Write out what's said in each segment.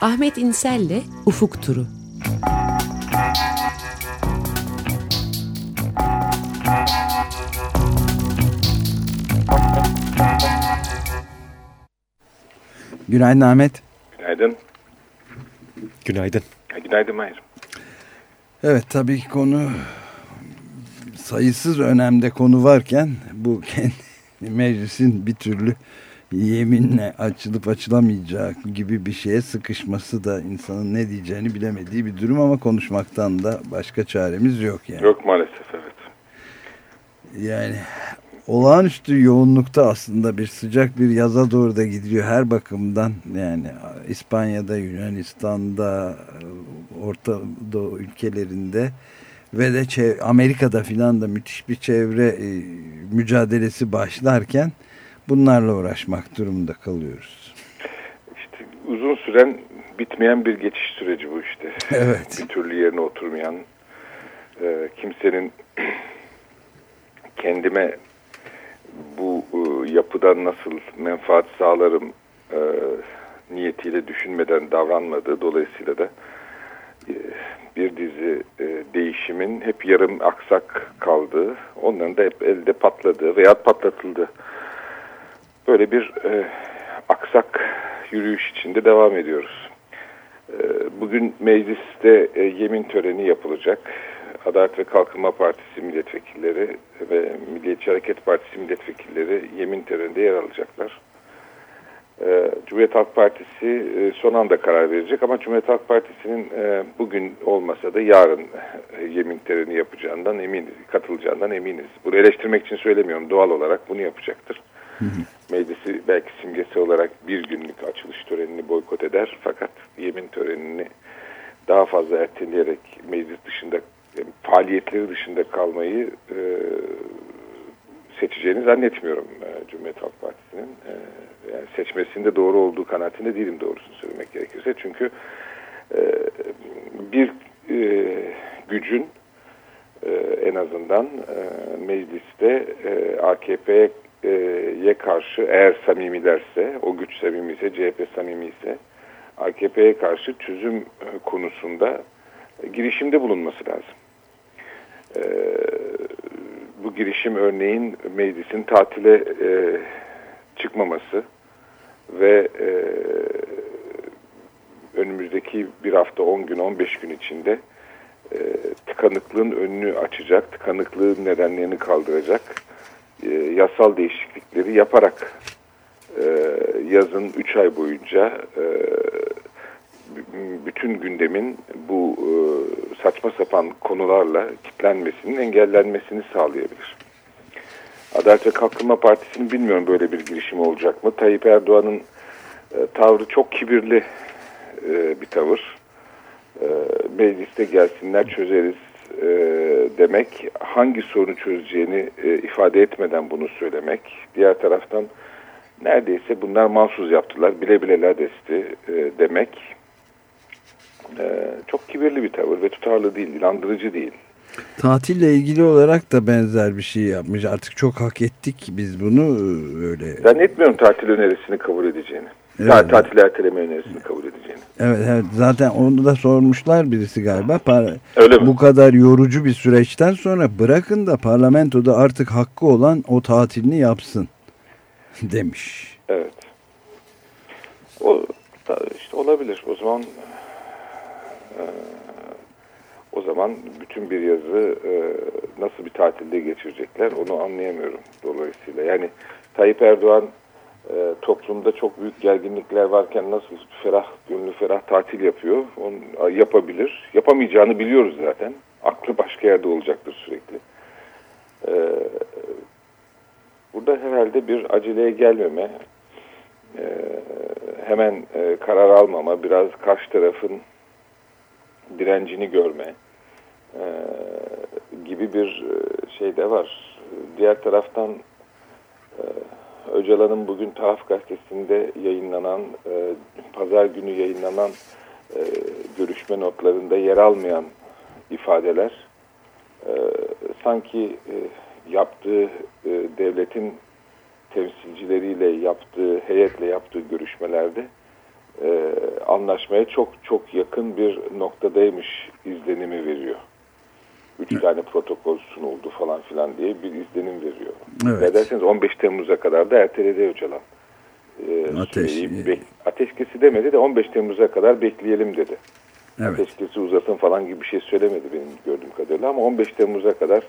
Ahmet İnsel'le Ufuk Turu. Günaydın Ahmet. Günaydın. Günaydın. Günaydın Mahir. Evet tabii konu sayısız önemde konu varken bu kendi meclisin bir türlü yeminle açılıp açılamayacağı gibi bir şeye sıkışması da insanın ne diyeceğini bilemediği bir durum ama konuşmaktan da başka çaremiz yok yani. Yok maalesef evet. Yani olağanüstü yoğunlukta aslında bir sıcak bir yaza doğru da gidiyor her bakımdan yani İspanya'da, Yunanistan'da, Orta Doğu ülkelerinde ve de Amerika'da filan da müthiş bir çevre e, mücadelesi başlarken bunlarla uğraşmak durumunda kalıyoruz. İşte uzun süren bitmeyen bir geçiş süreci bu işte. Evet. Bir türlü yerine oturmayan e, kimsenin kendime bu e, yapıdan nasıl menfaat sağlarım e, niyetiyle düşünmeden davranmadığı dolayısıyla da e, bir dizi e, değişimin hep yarım aksak kaldığı, onların da hep elde patladığı veya patlatıldı. Böyle bir e, aksak yürüyüş içinde devam ediyoruz. E, bugün mecliste e, yemin töreni yapılacak. Adalet ve Kalkınma Partisi milletvekilleri ve Milliyetçi Hareket Partisi milletvekilleri yemin töreninde yer alacaklar. Ee, Cumhuriyet Halk Partisi e, son anda karar verecek ama Cumhuriyet Halk Partisi'nin e, bugün olmasa da yarın e, yemin töreni yapacağından eminiz, katılacağından eminiz. Bunu eleştirmek için söylemiyorum. Doğal olarak bunu yapacaktır. Meclisi belki simgesi olarak bir günlük açılış törenini boykot eder fakat yemin törenini daha fazla erteleyerek meclis dışında faaliyetleri dışında kalmayı e, seçeceğini zannetmiyorum e, Cumhuriyet Halk Partisi'nin. E, yani seçmesinde doğru olduğu kanaatinde değilim doğrusunu söylemek gerekirse. Çünkü e, bir e, gücün e, en azından e, mecliste e, AKP'ye karşı eğer samimilerse, o güç samimi ise, CHP samimi ise AKP'ye karşı çözüm konusunda girişimde bulunması lazım. Bu girişim örneğin meclisin tatile çıkmaması ve önümüzdeki bir hafta 10 gün 15 gün içinde tıkanıklığın önünü açacak, tıkanıklığın nedenlerini kaldıracak e, yasal değişiklikleri yaparak e, yazın 3 ay boyunca e, bütün gündemin bu saçma sapan konularla kitlenmesinin engellenmesini sağlayabilir. Adalet ve Kalkınma Partisi'nin bilmiyorum böyle bir girişim olacak mı? Tayyip Erdoğan'ın e, tavrı çok kibirli bir tavır. Mecliste gelsinler çözeriz e, demek, hangi sorunu çözeceğini e, ifade etmeden bunu söylemek. Diğer taraftan neredeyse bunlar mahsus yaptılar, bile bile ladesti e, demek e, çok kibirli bir tavır ve tutarlı değil, inandırıcı değil. Tatille ilgili olarak da benzer bir şey yapmış. Artık çok hak ettik biz bunu öyle. Zannetmiyorum tatil önerisini kabul edeceğini. Evet. Yani tatil erteleme önerisini kabul edeceğini. Evet, evet zaten onu da sormuşlar birisi galiba. Par Öyle mi? Bu kadar yorucu bir süreçten sonra bırakın da parlamentoda artık hakkı olan o tatilini yapsın demiş. Evet. O işte olabilir. O zaman e, o zaman bütün bir yazı e, nasıl bir tatilde geçirecekler onu anlayamıyorum dolayısıyla. Yani Tayyip Erdoğan e, toplumda çok büyük gerginlikler varken nasıl ferah, gönlü ferah tatil yapıyor, onu yapabilir. Yapamayacağını biliyoruz zaten. Aklı başka yerde olacaktır sürekli. E, burada herhalde bir aceleye gelmeme, e, hemen e, karar almama, biraz karşı tarafın direncini görme e, gibi bir e, şey de var. Diğer taraftan Öcalan'ın bugün Taraf Gazetesi'nde yayınlanan, e, pazar günü yayınlanan e, görüşme notlarında yer almayan ifadeler e, sanki e, yaptığı e, devletin temsilcileriyle yaptığı, heyetle yaptığı görüşmelerde e, anlaşmaya çok çok yakın bir noktadaymış izlenimi veriyor. Üç evet. tane protokol sunuldu falan filan diye bir izlenim veriyor. Evet. Ne derseniz 15 Temmuz'a kadar da erteledi Öcalan. Ee, Ateş. Bek ateşkesi demedi de 15 Temmuz'a kadar bekleyelim dedi. Evet. Ateşkesi uzasın falan gibi bir şey söylemedi benim gördüğüm kadarıyla ama 15 Temmuz'a kadar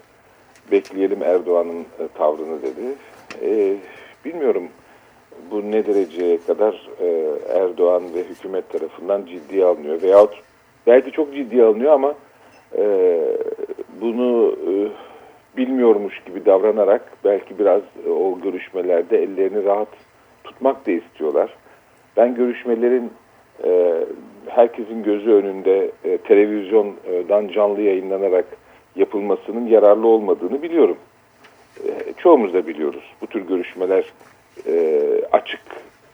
bekleyelim Erdoğan'ın e, tavrını dedi. E, bilmiyorum bu ne dereceye kadar e, Erdoğan ve hükümet tarafından ciddiye alınıyor veyahut belki çok ciddiye alınıyor ama e, bunu e, bilmiyormuş gibi davranarak belki biraz e, o görüşmelerde ellerini rahat tutmak da istiyorlar. Ben görüşmelerin e, herkesin gözü önünde televizyondan canlı yayınlanarak yapılmasının yararlı olmadığını biliyorum. Çoğumuz da biliyoruz. Bu tür görüşmeler açık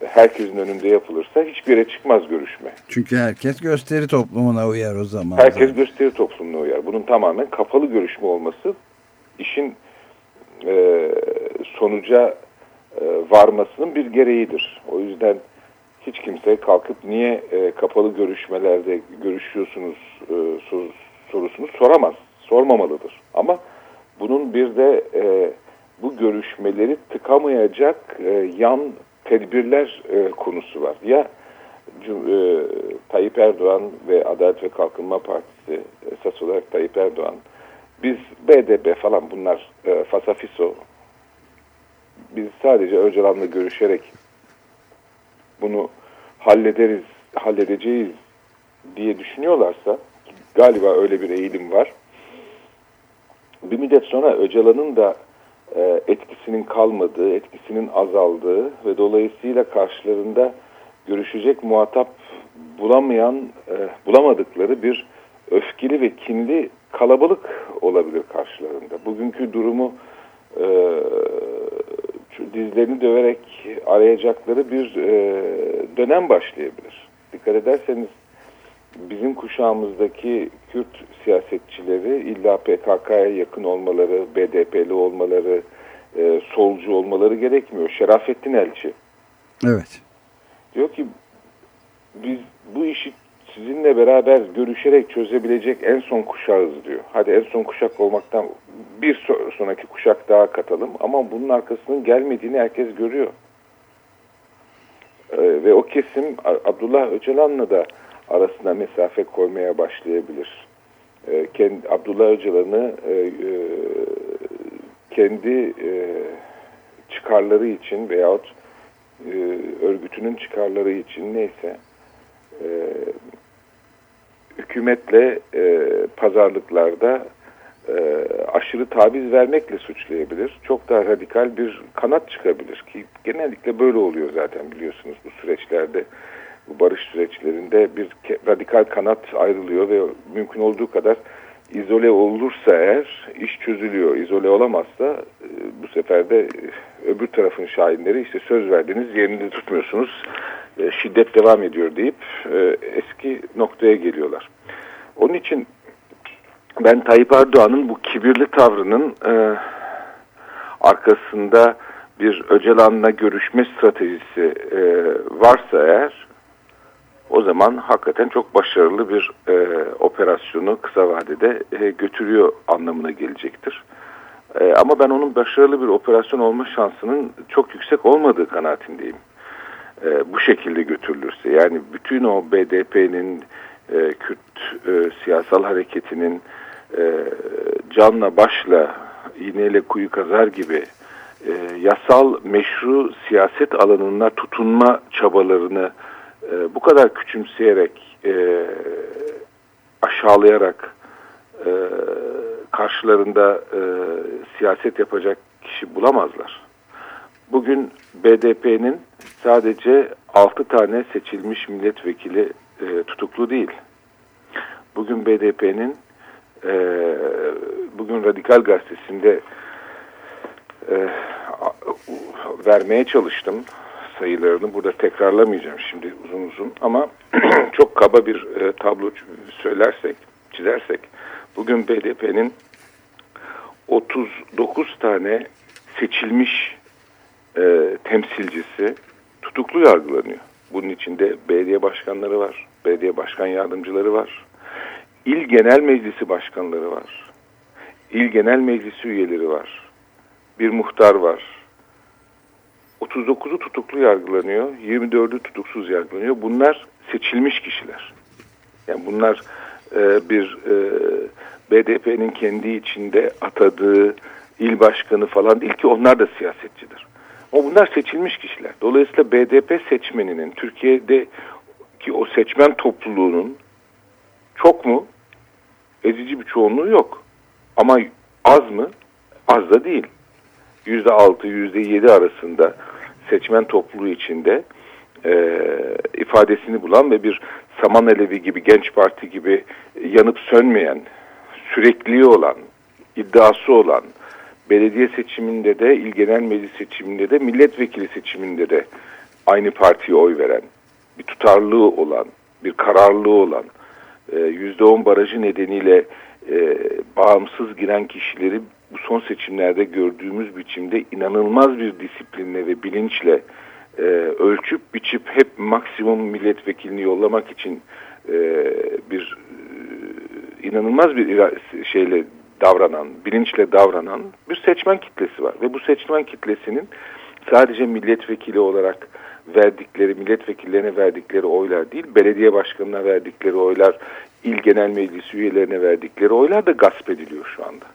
herkesin önünde yapılırsa hiçbir yere çıkmaz görüşme. Çünkü herkes gösteri toplumuna uyar o zaman. Herkes zaten. gösteri toplumuna uyar. Bunun tamamen kapalı görüşme olması işin e, sonuca e, varmasının bir gereğidir. O yüzden hiç kimse kalkıp niye e, kapalı görüşmelerde görüşüyorsunuz e, sor, sorusunu soramaz. Sormamalıdır. Ama bunun bir de e, bu görüşmeleri tıkamayacak e, yan tedbirler e, konusu var. Ya e, Tayyip Erdoğan ve Adalet ve Kalkınma Partisi esas olarak Tayyip Erdoğan biz BDP falan bunlar e, fasafiso biz sadece Öcalan'la görüşerek bunu hallederiz, halledeceğiz diye düşünüyorlarsa galiba öyle bir eğilim var. Bir müddet sonra Öcalan'ın da e, etkisinin kalmadığı, etkisinin azaldığı ve dolayısıyla karşılarında görüşecek muhatap bulamayan, e, bulamadıkları bir öfkeli ve kinli kalabalık olabilir karşılarında. Bugünkü durumu e, dizlerini döverek arayacakları bir dönem başlayabilir. Dikkat ederseniz bizim kuşağımızdaki Kürt siyasetçileri illa PKK'ya yakın olmaları, BDP'li olmaları, e, solcu olmaları gerekmiyor. Şerafettin Elçi. Evet. Diyor ki biz bu işi sizinle beraber görüşerek çözebilecek en son kuşağız diyor. Hadi en son kuşak olmaktan bir sonraki kuşak daha katalım ama bunun arkasının gelmediğini herkes görüyor. Ee, ve o kesim Abdullah Öcalan'la da arasına mesafe koymaya başlayabilir. Ee, kendi, Abdullah Öcalan'ı e, e, kendi e, çıkarları için veyahut e, örgütünün çıkarları için neyse e, hükümetle e, pazarlıklarda e, aşırı tabiz vermekle suçlayabilir. Çok daha radikal bir kanat çıkabilir ki genellikle böyle oluyor zaten biliyorsunuz bu süreçlerde bu barış süreçlerinde bir radikal kanat ayrılıyor ve mümkün olduğu kadar izole olursa eğer iş çözülüyor. İzole olamazsa e, bu sefer de e, öbür tarafın şahinleri işte söz verdiniz yerini tutmuyorsunuz. E, şiddet devam ediyor deyip eski noktaya geliyorlar. Onun için ben Tayyip Erdoğan'ın bu kibirli tavrının arkasında bir Öcalan'la görüşme stratejisi varsa eğer o zaman hakikaten çok başarılı bir e, operasyonu kısa vadede e, götürüyor anlamına gelecektir. E, ama ben onun başarılı bir operasyon olma şansının çok yüksek olmadığı kanaatindeyim. E, bu şekilde götürülürse yani bütün o BDP'nin, e, Kürt e, siyasal hareketinin e, canla başla iğneyle kuyu kazar gibi e, yasal meşru siyaset alanına tutunma çabalarını e, bu kadar küçümseyerek, e, aşağılayarak e, karşılarında e, siyaset yapacak kişi bulamazlar. Bugün BDP'nin sadece 6 tane seçilmiş milletvekili e, tutuklu değil. Bugün BDP'nin e, bugün Radikal Gazetesi'nde e, vermeye çalıştım sayılarını burada tekrarlamayacağım şimdi uzun uzun ama çok kaba bir e, tablo söylersek, çizersek bugün BDP'nin 39 tane seçilmiş e, temsilcisi tutuklu yargılanıyor. Bunun içinde belediye başkanları var, belediye başkan yardımcıları var, il genel meclisi başkanları var, il genel meclisi üyeleri var, bir muhtar var. 39'u tutuklu yargılanıyor, 24'ü tutuksuz yargılanıyor. Bunlar seçilmiş kişiler. Yani bunlar e, bir e, BDP'nin kendi içinde atadığı il başkanı falan değil ki onlar da siyasetçidir. Ama bunlar seçilmiş kişiler. Dolayısıyla BDP seçmeninin Türkiye'de ki o seçmen topluluğunun çok mu? Ezici bir çoğunluğu yok. Ama az mı? Az da değil. Yüzde altı, yüzde yedi arasında seçmen topluluğu içinde e, ifadesini bulan ve bir Saman Alevi gibi, Genç Parti gibi yanıp sönmeyen, sürekli olan, iddiası olan, belediye seçiminde de, il genel meclis seçiminde de, milletvekili seçiminde de aynı partiye oy veren, bir tutarlılığı olan, bir kararlılığı olan, yüzde on barajı nedeniyle e, bağımsız giren kişileri bu son seçimlerde gördüğümüz biçimde inanılmaz bir disiplinle ve bilinçle e, ölçüp biçip hep maksimum milletvekilini yollamak için e, bir e, inanılmaz bir şeyle davranan, bilinçle davranan bir seçmen kitlesi var. Ve bu seçmen kitlesinin sadece milletvekili olarak verdikleri, milletvekillerine verdikleri oylar değil, belediye başkanına verdikleri oylar, il genel meclis üyelerine verdikleri oylar da gasp ediliyor şu anda.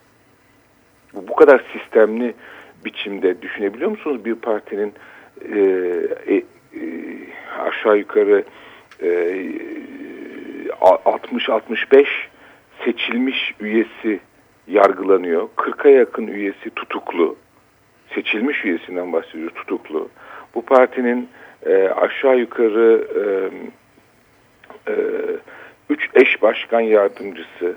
Bu, bu kadar sistemli biçimde düşünebiliyor musunuz bir partinin e, e, e aşağı yukarı e, 60-65 seçilmiş üyesi yargılanıyor. 40'a yakın üyesi tutuklu. Seçilmiş üyesinden bahsediyoruz tutuklu. Bu partinin e, aşağı yukarı e, e, üç eş başkan yardımcısı,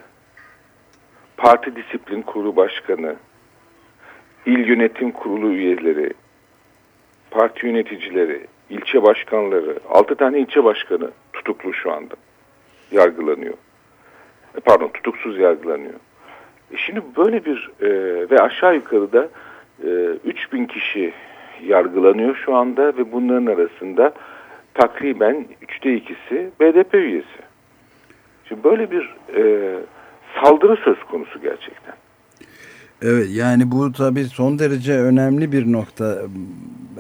parti disiplin kurulu başkanı, il yönetim kurulu üyeleri, parti yöneticileri, ilçe başkanları, altı tane ilçe başkanı tutuklu şu anda. Yargılanıyor. E, pardon tutuksuz yargılanıyor. E şimdi böyle bir e, ve aşağı yukarıda e, 3000 kişi yargılanıyor şu anda ve bunların arasında takriben üçte ikisi BDP üyesi. Şimdi böyle bir e, saldırı söz konusu gerçekten. Evet yani bu tabii son derece önemli bir nokta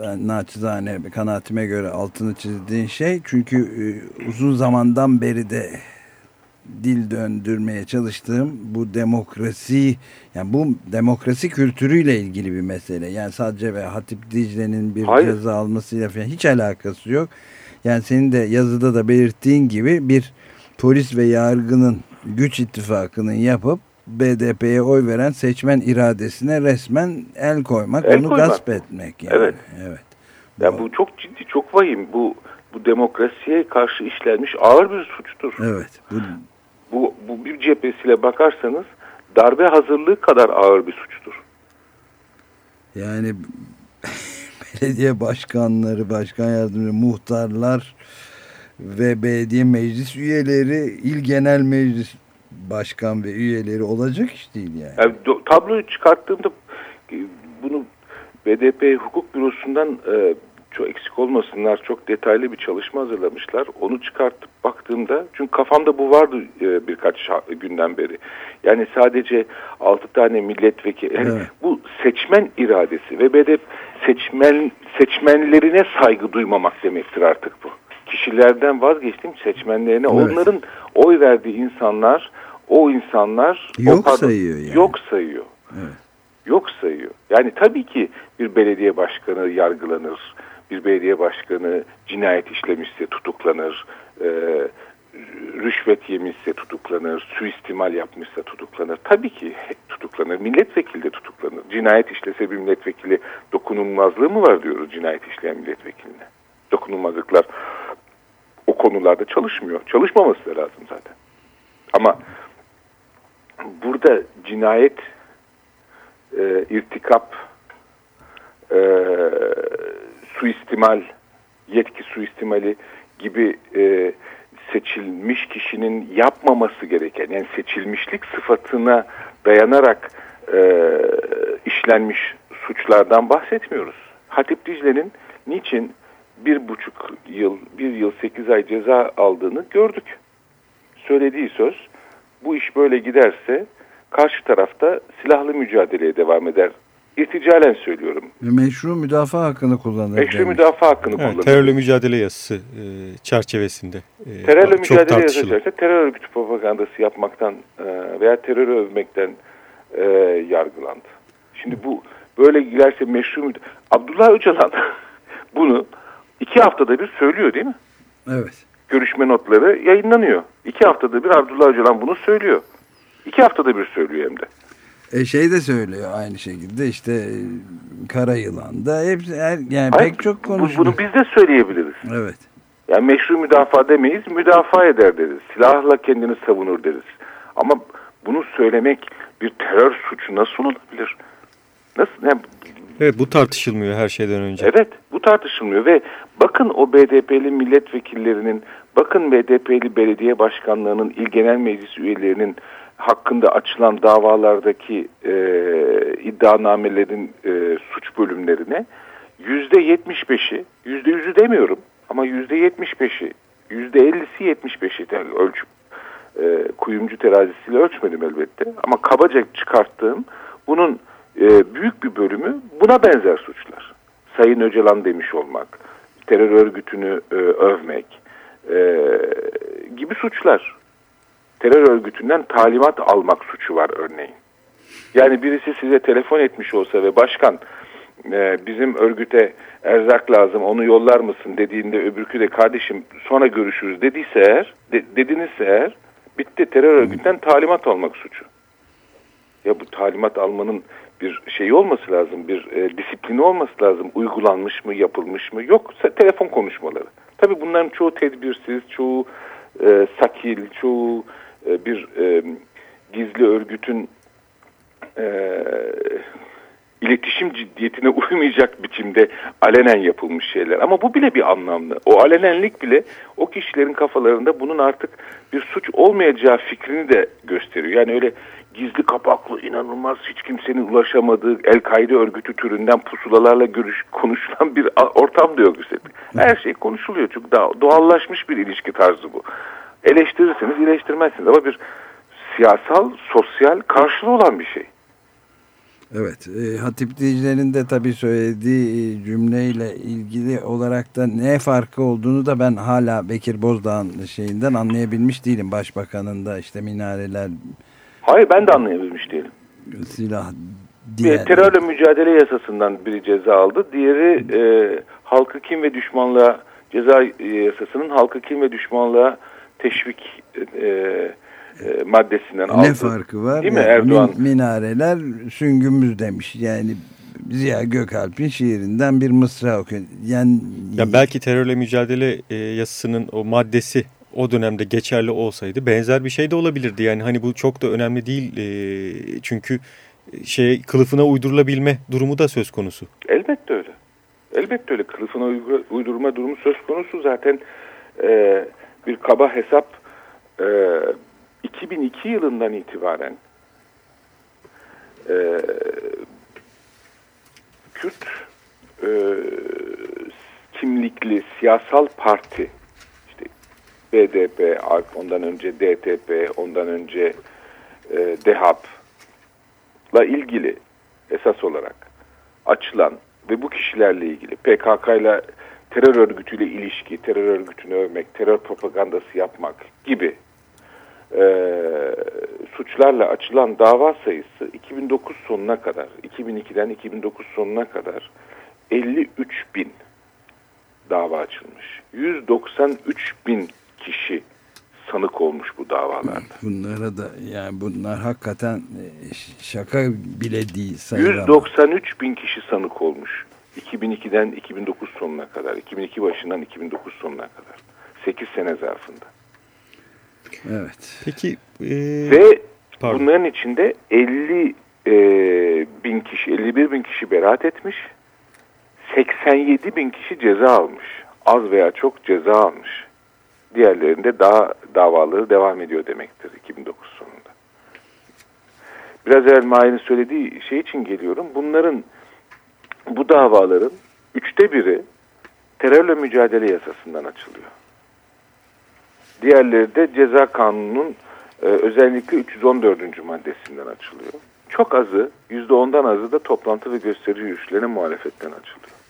ben naçizane kanaatime göre altını çizdiğin şey çünkü e, uzun zamandan beri de dil döndürmeye çalıştığım bu demokrasi yani bu demokrasi kültürüyle ilgili bir mesele. Yani sadece ve Hatip Dicle'nin bir Hayır. ceza almasıyla falan hiç alakası yok. Yani senin de yazıda da belirttiğin gibi bir polis ve yargının güç ittifakının yapıp BDP'ye oy veren seçmen iradesine resmen el koymak, el onu koymak. gasp etmek. Yani. Evet. Evet. Yani bu çok ciddi, çok vahim. Bu bu demokrasiye karşı işlenmiş ağır bir suçtur. Evet. Bu, bu, bu bir cephesiyle bakarsanız darbe hazırlığı kadar ağır bir suçtur. Yani belediye başkanları, başkan yardımcıları, muhtarlar ve belediye meclis üyeleri, il genel meclis başkan ve üyeleri olacak iş değil yani. yani tabloyu çıkarttığımda bunu BDP Hukuk Bürosu'ndan e, çok eksik olmasınlar çok detaylı bir çalışma hazırlamışlar. Onu çıkartıp baktığımda çünkü kafamda bu vardı e, birkaç günden beri. Yani sadece 6 tane milletvekili evet. bu seçmen iradesi ve BDP seçmen seçmenlerine saygı duymamak demektir artık bu. Kişilerden vazgeçtim seçmenlerine evet. onların oy verdiği insanlar o insanlar yok o pardon, sayıyor yani. Yok sayıyor. Evet. Yok sayıyor. Yani tabii ki bir belediye başkanı yargılanır. Bir belediye başkanı cinayet işlemişse tutuklanır. E, rüşvet yemişse tutuklanır. Suistimal yapmışsa tutuklanır. Tabii ki tutuklanır. Milletvekili de tutuklanır. Cinayet işlese bir milletvekili dokunulmazlığı mı var diyoruz cinayet işleyen milletvekiline. Dokunulmazlıklar konularda çalışmıyor. Çalışmaması da lazım zaten. Ama burada cinayet, e, irtikap, e, suistimal, yetki suistimali gibi e, seçilmiş kişinin yapmaması gereken, yani seçilmişlik sıfatına dayanarak e, işlenmiş suçlardan bahsetmiyoruz. Hatip Dicle'nin niçin bir buçuk yıl, bir yıl 8 ay ceza aldığını gördük. Söylediği söz bu iş böyle giderse karşı tarafta silahlı mücadeleye devam eder. İrticalen söylüyorum. Meşru müdafaa hakkını kullanır. Meşru demiş. müdafaa hakkını Evet, kullanır. terörle mücadele yasası e, çerçevesinde. E, Terörle mücadele tartışılı. yazarsa terör örgütü propagandası yapmaktan e, veya terör övmekten e, yargılandı. Şimdi bu böyle giderse meşru müd- Abdullah Öcalan bunu iki haftada bir söylüyor değil mi? Evet. Görüşme notları yayınlanıyor. İki haftada bir Abdullah Öcalan bunu söylüyor. İki haftada bir söylüyor hem de. E şey de söylüyor aynı şekilde işte e, Kara Yılan da hepsi her, yani Hayır, pek çok konuşuluyor. Bunu biz de söyleyebiliriz. Evet. Yani meşru müdafaa demeyiz, müdafaa eder deriz. Silahla kendini savunur deriz. Ama bunu söylemek bir terör suçu nasıl olabilir? Nasıl? Yani, Evet bu tartışılmıyor her şeyden önce. evet, tartışılmıyor ve bakın o BDP'li milletvekillerinin, bakın BDP'li belediye başkanlarının, il genel meclis üyelerinin hakkında açılan davalardaki e, iddianamelerin e, suç bölümlerine yüzde yetmiş beşi, yüzde yüzü demiyorum ama yüzde yetmiş beşi, yüzde ellisi yetmiş beşi ölç, e, kuyumcu terazisiyle ölçmedim elbette ama kabaca çıkarttığım bunun e, büyük bir bölümü buna benzer suçlar. Sayın Öcalan demiş olmak, terör örgütünü e, övmek e, gibi suçlar. Terör örgütünden talimat almak suçu var örneğin. Yani birisi size telefon etmiş olsa ve başkan e, bizim örgüte erzak lazım onu yollar mısın dediğinde öbürkü de kardeşim sonra görüşürüz dediyse eğer de, dedinizse eğer bitti terör örgütten talimat almak suçu. Ya bu talimat almanın bir şeyi olması lazım, bir e, disiplini olması lazım. Uygulanmış mı, yapılmış mı? Yok, telefon konuşmaları. Tabii bunların çoğu tedbirsiz, çoğu e, sakil, çoğu e, bir e, gizli örgütün e, iletişim ciddiyetine uymayacak biçimde alenen yapılmış şeyler. Ama bu bile bir anlamlı. O alenenlik bile o kişilerin kafalarında bunun artık bir suç olmayacağı fikrini de gösteriyor. Yani öyle gizli kapaklı, inanılmaz hiç kimsenin ulaşamadığı El-Kaide örgütü türünden pusulalarla görüş, konuşulan bir ortam da yok üstelik. Her şey konuşuluyor. Çünkü daha doğallaşmış bir ilişki tarzı bu. Eleştirirsiniz, eleştirmezsiniz ama bir siyasal, sosyal karşılığı olan bir şey. Evet. E, hatipticilerin de tabii söylediği e, cümleyle ilgili olarak da ne farkı olduğunu da ben hala Bekir Bozdağ'ın şeyinden anlayabilmiş değilim. Başbakanın da işte minareler, Hayır ben de anlayabilmiş değilim. silah diğer... terörle mücadele yasasından biri ceza aldı. Diğeri e, halkı kim ve düşmanlığa ceza e, yasasının halkı kim ve düşmanlığa teşvik e, e, maddesinden aldı. Ne farkı var? Değil mi Yani Erdoğan? min- minareler süngümüz demiş. Yani Ziya Gökalp'in şiirinden bir mısra okuyor. Yani Ya belki terörle mücadele e, yasasının o maddesi o dönemde geçerli olsaydı benzer bir şey de olabilirdi. Yani hani bu çok da önemli değil e, çünkü şey kılıfına uydurulabilme durumu da söz konusu. Elbette öyle. Elbette öyle. Kılıfına uydurma durumu söz konusu. Zaten e, bir kaba hesap e, 2002 yılından itibaren e, Kürt e, kimlikli siyasal parti BDP, ondan önce DTP, ondan önce e, DEHAP'la ilgili esas olarak açılan ve bu kişilerle ilgili PKK ile terör örgütüyle ilişki, terör örgütünü övmek, terör propagandası yapmak gibi e, suçlarla açılan dava sayısı 2009 sonuna kadar, 2002'den 2009 sonuna kadar 53 bin dava açılmış. 193 bin kişi sanık olmuş bu davalarda. bunlara da yani bunlar hakikaten e, şaka bile değil sayılamaz. 193 bin kişi sanık olmuş. 2002'den 2009 sonuna kadar, 2002 başından 2009 sonuna kadar. 8 sene zarfında. Evet. Peki e, Ve pardon. bunların içinde 50 e, bin kişi, 51 bin kişi beraat etmiş. 87 bin kişi ceza almış. Az veya çok ceza almış. Diğerlerinde daha davaları devam ediyor demektir 2009 sonunda. Biraz evvel Mahir'in söylediği şey için geliyorum. Bunların, bu davaların üçte biri terörle mücadele yasasından açılıyor. Diğerleri de ceza kanununun e, özellikle 314. maddesinden açılıyor. Çok azı, %10'dan azı da toplantı ve gösteri yürüyüşlerine muhalefetten açılıyor.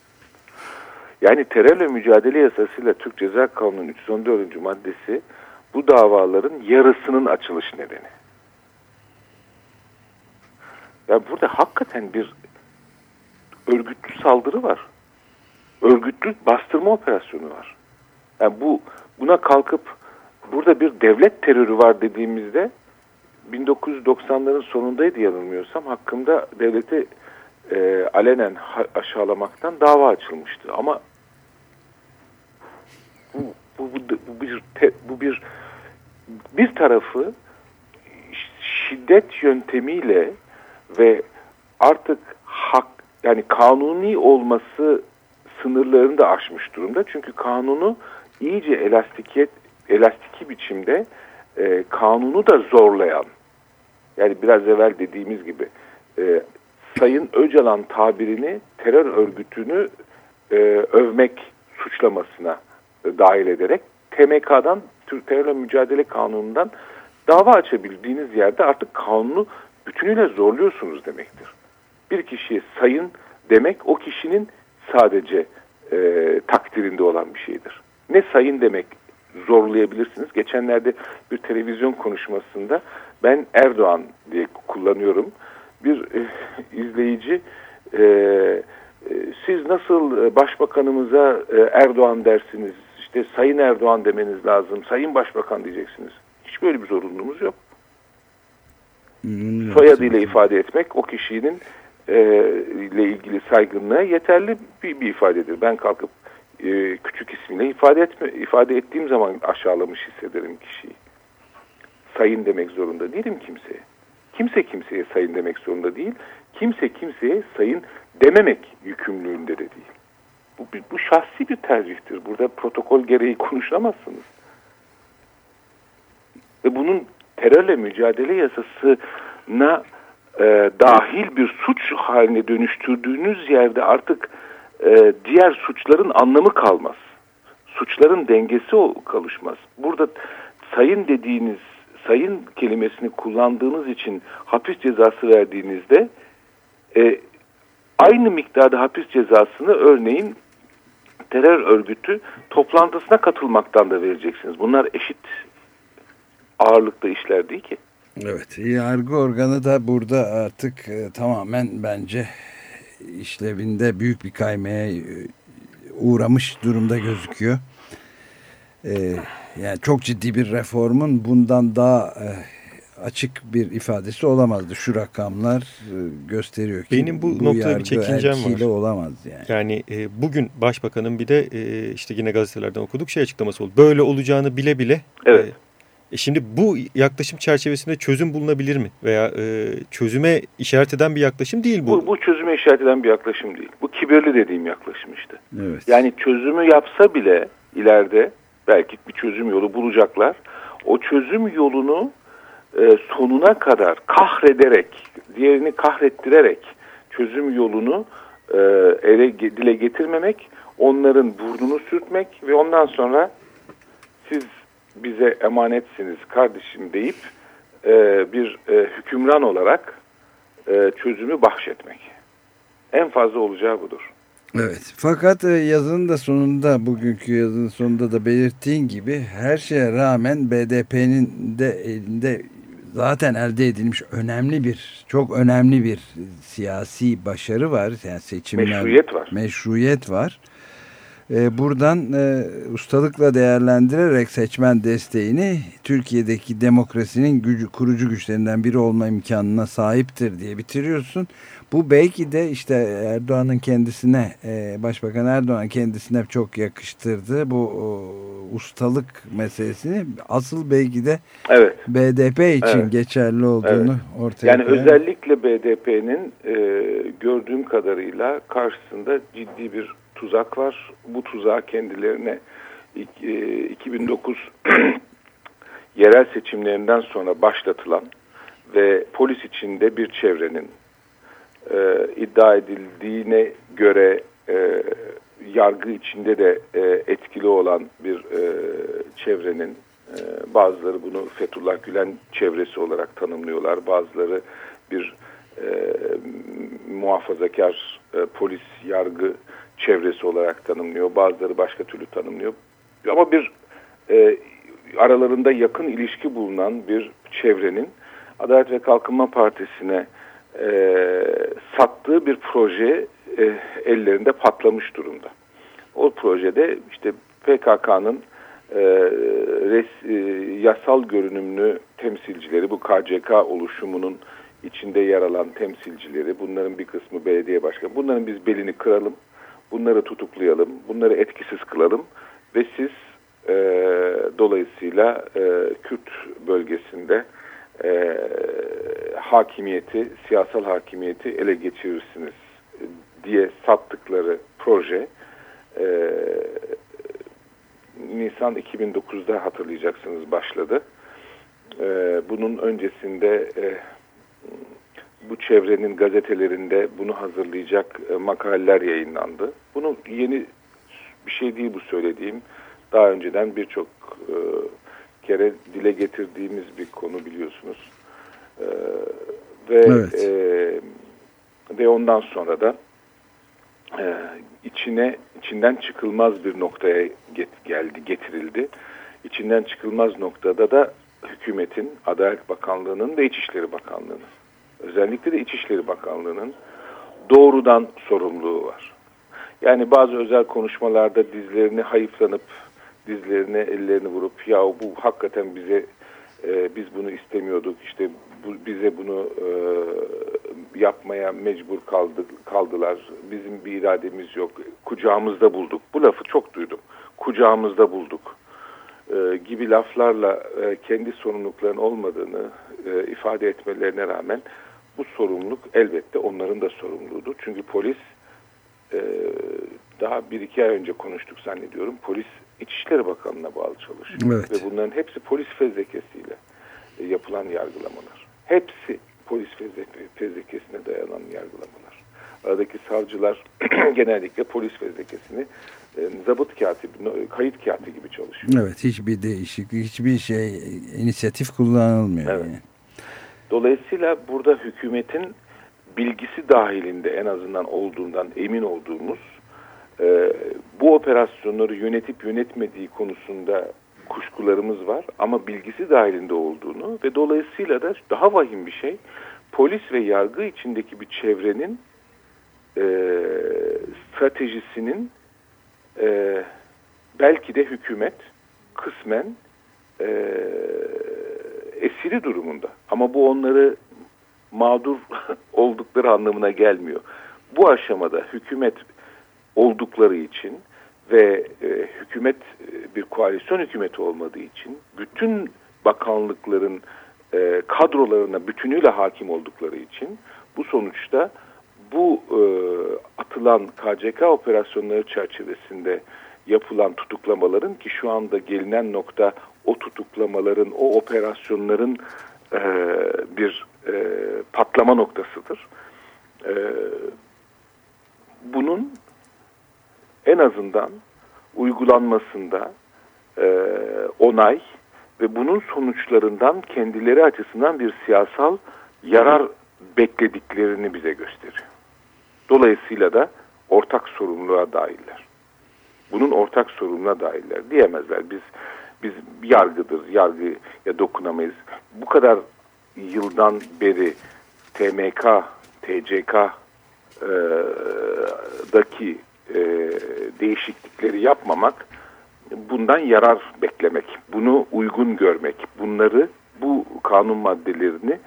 Yani terörle mücadele yasasıyla Türk Ceza Kanunu'nun 314. maddesi bu davaların yarısının açılış nedeni. Ya burada hakikaten bir örgütlü saldırı var. Örgütlü bastırma operasyonu var. Yani bu buna kalkıp burada bir devlet terörü var dediğimizde 1990'ların sonundaydı yanılmıyorsam hakkında devleti e, alenen aşağılamaktan dava açılmıştı. Ama bu, bu, bu, bu bir te, bu bir bir tarafı şiddet yöntemiyle ve artık hak yani kanuni olması sınırlarını da aşmış durumda. Çünkü kanunu iyice elastikiyet elastiki biçimde e, kanunu da zorlayan yani biraz evvel dediğimiz gibi e, Sayın Öcalan tabirini terör örgütünü e, övmek suçlamasına e, dahil ederek TMK'dan Türk Terörle Mücadele Kanunu'ndan dava açabildiğiniz yerde artık kanunu bütünüyle zorluyorsunuz demektir. Bir kişiye sayın demek o kişinin sadece e, takdirinde olan bir şeydir. Ne sayın demek zorlayabilirsiniz. Geçenlerde bir televizyon konuşmasında ben Erdoğan diye kullanıyorum. Bir e, izleyici e, e, siz nasıl başbakanımıza e, Erdoğan dersiniz? İşte Sayın Erdoğan demeniz lazım. Sayın Başbakan diyeceksiniz. Hiç böyle bir zorunluluğumuz yok. Hmm, Soyadıyla ifade etmek o kişinin e, ile ilgili saygınlığa yeterli bir, bir ifadedir. Ben kalkıp e, küçük ismiyle ifade etme ifade ettiğim zaman aşağılamış hissederim kişiyi. Sayın demek zorunda değilim kimseye. Kimse kimseye sayın demek zorunda değil. Kimse kimseye sayın dememek yükümlülüğünde de değil. Bu, bu şahsi bir tercihtir. Burada protokol gereği konuşamazsınız. Ve bunun terörle mücadele yasasına e, dahil bir suç haline dönüştürdüğünüz yerde artık e, diğer suçların anlamı kalmaz. Suçların dengesi kalışmaz. Burada sayın dediğiniz, sayın kelimesini kullandığınız için hapis cezası verdiğinizde e, aynı miktarda hapis cezasını örneğin terör örgütü toplantısına katılmaktan da vereceksiniz. Bunlar eşit ağırlıkta işler değil ki. Evet, yargı organı da burada artık e, tamamen bence işlevinde büyük bir kaymaya e, uğramış durumda gözüküyor. Ee, yani çok ciddi bir reformun bundan daha e, açık bir ifadesi olamazdı. Şu rakamlar e, gösteriyor ki benim bu, bu noktaya bir çekincem var. olamaz yani. Yani e, bugün başbakanın bir de e, işte yine gazetelerden okuduk şey açıklaması oldu. Böyle olacağını bile bile evet. e, e şimdi bu yaklaşım çerçevesinde çözüm bulunabilir mi? Veya e, çözüme işaret eden bir yaklaşım değil bu. bu. Bu çözüme işaret eden bir yaklaşım değil. Bu kibirli dediğim yaklaşım işte. Evet. Yani çözümü yapsa bile ileride belki bir çözüm yolu bulacaklar. O çözüm yolunu e, sonuna kadar kahrederek, diğerini kahrettirerek çözüm yolunu e, ele dile getirmemek, onların burnunu sürtmek ve ondan sonra siz bize emanetsiniz kardeşim deyip e, bir e, hükümran olarak e, çözümü bahşetmek. En fazla olacağı budur. Evet fakat e, yazının da sonunda bugünkü yazının sonunda da belirttiğin gibi her şeye rağmen BDP'nin de elinde zaten elde edilmiş önemli bir çok önemli bir siyasi başarı var. Yani seçimler meşruiyet var. Meşruiyet var. Ee, buradan e, ustalıkla değerlendirerek seçmen desteğini Türkiye'deki demokrasinin gücü, kurucu güçlerinden biri olma imkanına sahiptir diye bitiriyorsun. Bu belki de işte Erdoğan'ın kendisine, e, Başbakan Erdoğan kendisine çok yakıştırdı bu ustalık meselesini. Asıl belki de evet. BDP için evet. geçerli olduğunu evet. ortaya Yani koyar. özellikle BDP'nin e, gördüğüm kadarıyla karşısında ciddi bir tuzak var. Bu tuzağı kendilerine 2009 e, yerel seçimlerinden sonra başlatılan ve polis içinde bir çevrenin e, iddia edildiğine göre e, yargı içinde de e, etkili olan bir e, çevrenin e, bazıları bunu Fethullah Gülen çevresi olarak tanımlıyorlar. Bazıları bir e, muhafazakar e, polis yargı çevresi olarak tanımlıyor. Bazıları başka türlü tanımlıyor. Ama bir e, aralarında yakın ilişki bulunan bir çevrenin Adalet ve Kalkınma Partisi'ne e, sattığı bir proje e, ellerinde patlamış durumda. O projede işte PKK'nın e, e, yasal görünümlü temsilcileri bu KCK oluşumunun içinde yer alan temsilcileri bunların bir kısmı belediye başkanı bunların biz belini kıralım bunları tutuklayalım bunları etkisiz kılalım ve siz e, dolayısıyla e, Kürt bölgesinde e, hakimiyeti siyasal hakimiyeti ele geçirirsiniz diye sattıkları proje e, Nisan 2009'da hatırlayacaksınız başladı. E, bunun öncesinde e, bu çevrenin gazetelerinde bunu hazırlayacak e, makaleler yayınlandı. Bunu yeni bir şey değil bu söylediğim. Daha önceden birçok e, kere dile getirdiğimiz bir konu biliyorsunuz. E, ve evet. e, ve ondan sonra da e, içine içinden çıkılmaz bir noktaya get, geldi getirildi. İçinden çıkılmaz noktada da hükümetin, Adalet Bakanlığı'nın ve İçişleri Bakanlığı'nın özellikle de İçişleri Bakanlığı'nın doğrudan sorumluluğu var. Yani bazı özel konuşmalarda dizlerini hayıflanıp dizlerine ellerini vurup ya bu hakikaten bize e, biz bunu istemiyorduk işte bu, bize bunu e, yapmaya mecbur kaldık, kaldılar bizim bir irademiz yok kucağımızda bulduk bu lafı çok duydum kucağımızda bulduk e, gibi laflarla e, kendi sorumlulukların olmadığını e, ifade etmelerine rağmen bu sorumluluk elbette onların da sorumluluğudur. Çünkü polis e, daha bir iki ay önce konuştuk zannediyorum. Polis İçişleri Bakanlığı'na bağlı çalışıyor. Evet. Ve bunların hepsi polis fezlekesiyle e, yapılan yargılamalar. Hepsi polis fezlekesine dayanan yargılamalar. Aradaki savcılar genellikle polis fezlekesini e, zabıt katibi, kayıt katibi gibi çalışıyor. Evet, hiçbir değişiklik, hiçbir şey inisiyatif kullanılmıyor. Evet. Yani. Dolayısıyla burada hükümetin bilgisi dahilinde en azından olduğundan emin olduğumuz e, bu operasyonları yönetip yönetmediği konusunda kuşkularımız var ama bilgisi dahilinde olduğunu ve dolayısıyla da daha vahim bir şey polis ve yargı içindeki bir çevrenin e, stratejisinin e, belki de hükümet kısmen e, esiri durumunda. Ama bu onları mağdur oldukları anlamına gelmiyor. Bu aşamada hükümet oldukları için ve e, hükümet e, bir koalisyon hükümeti olmadığı için bütün bakanlıkların e, kadrolarına bütünüyle hakim oldukları için bu sonuçta bu e, atılan KCK operasyonları çerçevesinde yapılan tutuklamaların ki şu anda gelinen nokta o tutuklamaların, o operasyonların e, bir e, patlama noktasıdır. E, bunun en azından uygulanmasında e, onay ve bunun sonuçlarından kendileri açısından bir siyasal yarar beklediklerini bize gösteriyor. Dolayısıyla da ortak sorumluluğa dahiller. Bunun ortak sorumluluğa dahiller diyemezler. Biz biz yargıdır, yargıya dokunamayız. Bu kadar yıldan beri TMK, TCK e, daki e, değişiklikleri yapmamak bundan yarar beklemek, bunu uygun görmek, bunları bu kanun maddelerini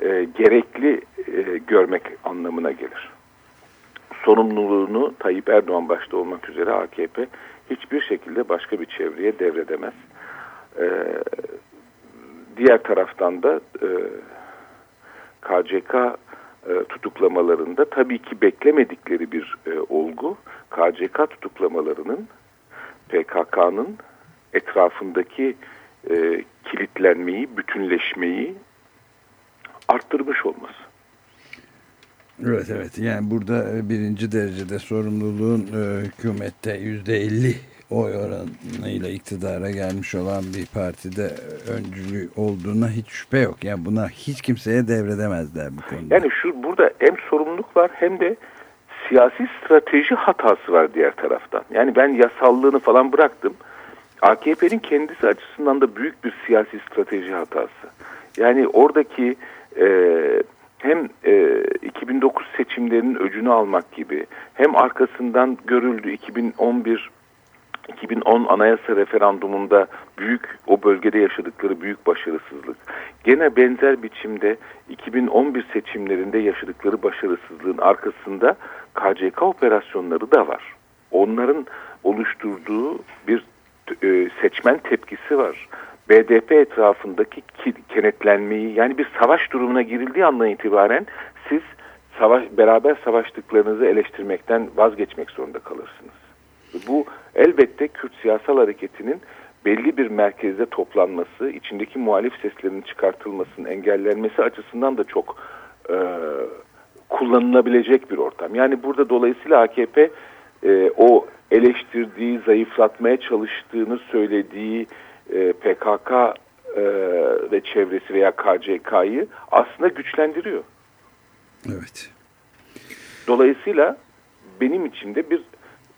e, gerekli e, görmek anlamına gelir. Sorumluluğunu Tayyip Erdoğan başta olmak üzere AKP hiçbir şekilde başka bir çevreye devredemez. E, diğer taraftan da e, KCK e, tutuklamalarında tabii ki beklemedikleri bir e, olgu. KCK tutuklamalarının PKK'nın etrafındaki e, kilitlenmeyi, bütünleşmeyi arttırmış olması. Evet evet yani burada birinci derecede sorumluluğun e, hükümette yüzde elli oy oranıyla iktidara gelmiş olan bir partide öncülü olduğuna hiç şüphe yok. Yani buna hiç kimseye devredemezler bu konuda. Yani şu burada hem sorumluluk var hem de siyasi strateji hatası var diğer taraftan. Yani ben yasallığını falan bıraktım. AKP'nin kendisi açısından da büyük bir siyasi strateji hatası. Yani oradaki e, hem e, 2009 seçimlerinin öcünü almak gibi hem arkasından görüldü 2011 2010 anayasa referandumunda büyük o bölgede yaşadıkları büyük başarısızlık. Gene benzer biçimde 2011 seçimlerinde yaşadıkları başarısızlığın arkasında KCK operasyonları da var. Onların oluşturduğu bir e, seçmen tepkisi var. BDP etrafındaki kenetlenmeyi yani bir savaş durumuna girildiği andan itibaren siz savaş beraber savaştıklarınızı eleştirmekten vazgeçmek zorunda kalırsınız. Bu elbette Kürt siyasal hareketinin belli bir merkezde toplanması, içindeki muhalif seslerin çıkartılmasının engellenmesi açısından da çok e, kullanılabilecek bir ortam. Yani burada dolayısıyla AKP e, o eleştirdiği, zayıflatmaya çalıştığını söylediği e, PKK e, ve çevresi veya KCK'yı aslında güçlendiriyor. Evet. Dolayısıyla benim içimde bir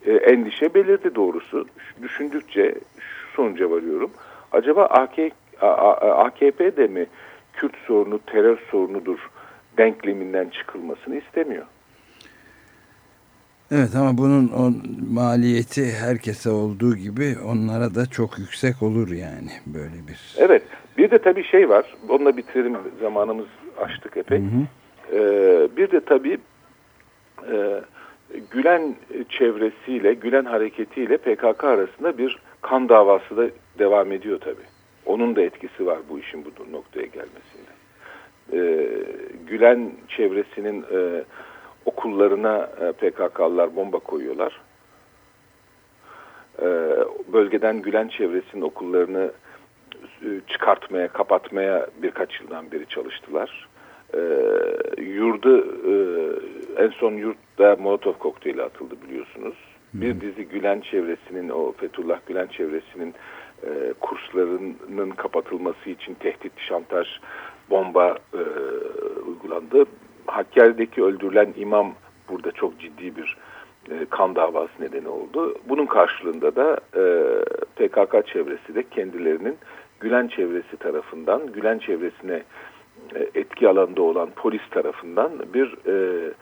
e, endişe belirdi doğrusu. Düşündükçe şu sonuca varıyorum. Acaba AK, AKP de mi Kürt sorunu terör sorunudur denkleminden çıkılmasını istemiyor? Evet ama bunun o maliyeti herkese olduğu gibi onlara da çok yüksek olur yani böyle bir. Evet bir de tabii şey var onunla bitirelim zamanımız açtık epey. Hı hı. Ee, bir de tabii e, Gülen çevresiyle Gülen hareketiyle PKK arasında bir kan davası da devam ediyor tabii. Onun da etkisi var bu işin bu noktaya gelmesinde. Ee, Gülen çevresinin e, okullarına e, PKK'lılar bomba koyuyorlar. E, bölgeden Gülen çevresinin okullarını e, çıkartmaya, kapatmaya birkaç yıldan beri çalıştılar. E, yurdu e, en son yurtta Molotov kokteyli atıldı biliyorsunuz. Bir dizi Gülen çevresinin, o Fethullah Gülen çevresinin e, kurslarının kapatılması için tehdit, şantaj, bomba e, uygulandı. Hakkari'deki öldürülen imam burada çok ciddi bir e, kan davası nedeni oldu. Bunun karşılığında da e, PKK çevresi de kendilerinin Gülen çevresi tarafından, Gülen çevresine etki alanında olan polis tarafından bir e,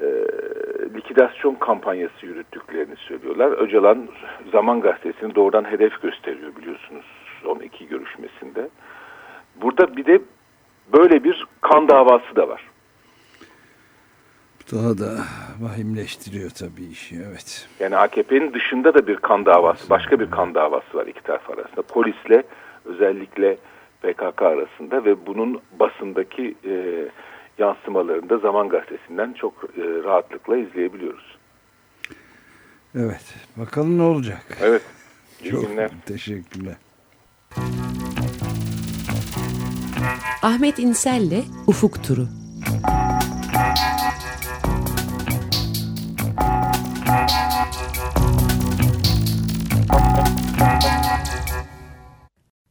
e, likidasyon kampanyası yürüttüklerini söylüyorlar. Öcalan Zaman Gazetesi'ni doğrudan hedef gösteriyor biliyorsunuz son iki görüşmesinde. Burada bir de böyle bir kan davası da var. Daha da vahimleştiriyor tabii işi evet. Yani AKP'nin dışında da bir kan davası, başka bir kan davası var iki taraf arasında. Polisle özellikle PKK arasında ve bunun basındaki e, yansımalarını da Zaman Gazetesi'nden çok e, rahatlıkla izleyebiliyoruz. Evet, bakalım ne olacak. Evet, iyi çok günler. Teşekkürler. Ahmet İnsel'le Ufuk Turu.